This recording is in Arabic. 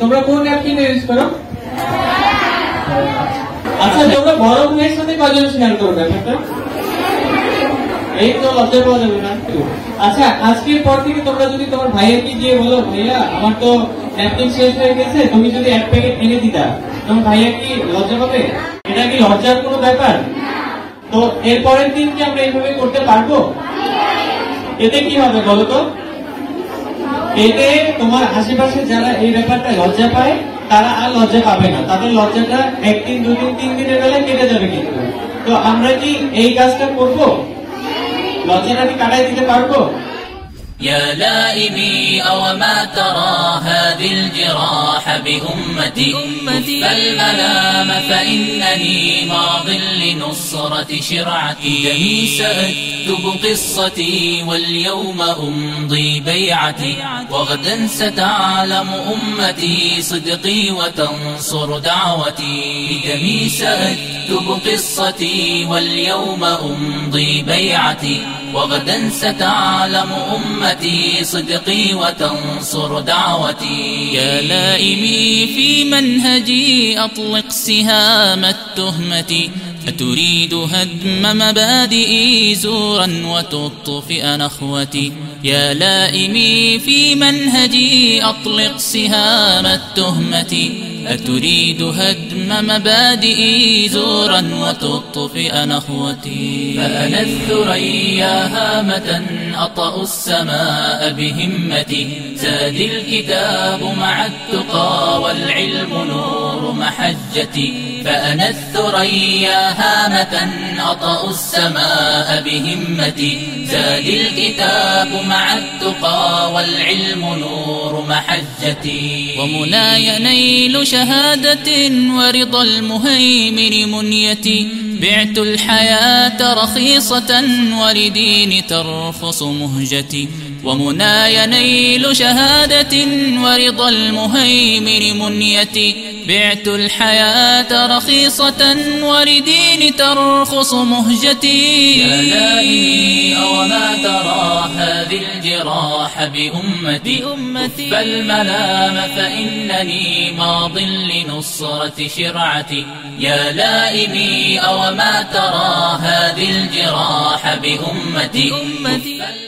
তোমরা কোন napkin use করো? আচ্ছা তোমরা বড় ভাইয়ের সাথে কজন শেয়ার করো ব্যাপারটা এই তো যাবে না আচ্ছা আজকের পর থেকে তোমরা যদি তোমার ভাইয়াকে গিয়ে বলো, ভাইয়া, আমার তো ন্যাপকিন শেষ হয়ে গেছে, তুমি যদি এক প্যাকেট এনে দিতা, তোমার ভাইয়া কি লজ্জা পাবে? এটা কি লজ্জার কোনো ব্যাপার? তো এর পরের দিন কি আমরা এইভাবে করতে পারব? এতে কি হবে বলো তো? এতে তোমার আশেপাশে যারা এই ব্যাপারটা লজ্জা পায় তারা আর লজ্জা পাবে না তাদের লজ্জাটা একদিন দুদিন তিন দিনের বেলায় কেটে যাবে কিন্তু তো আমরা কি এই কাজটা করব লজ্জাটা কি কাটাই দিতে পারবো يا لائمي أو ما ترى هذه الجراح بأمتي كف الملام فإنني ماض لنصرة شرعتي. دمي سأكتب قصتي واليوم أمضي بيعتي. وغدا ستعلم أمتي صدقي وتنصر دعوتي. بدمي سأكتب قصتي واليوم أمضي بيعتي. وغدا ستعلم أمتي صدقي وتنصر دعوتي. يا لائمي في منهجي أطلق سهام التهمة. أتريد هدم مبادئي زورا وتطفئ نخوتي؟ يا لائمي في منهجي أطلق سهام التهمة. أتريد هدم مبادئي زورا وتطفئ نخوتي؟ فأنا الثريا هامة أطأ السماء بهمتي. زاد الكتاب مع التقى والعلم نور محجتي فأنا الثريا هامة أطأ السماء بهمتي. زاد الكتاب مع التقى والعلم نور محجتي. ومناي نيل شهادة ورضا المهيمن منيتي. بعت الحياة رخيصة ولدين ترخص مهجتي. ومناي نيل شهادة ورضا المهيمن منيتي بعت الحياة رخيصة ولدين ترخص مهجتي. يا أو ما ترى هذه الجراح بأمتي؟ كف الملام فإنني ماض لنصرة شرعتي. يا لائمي أو ما ترى هذه الجراح بأمتي؟ كف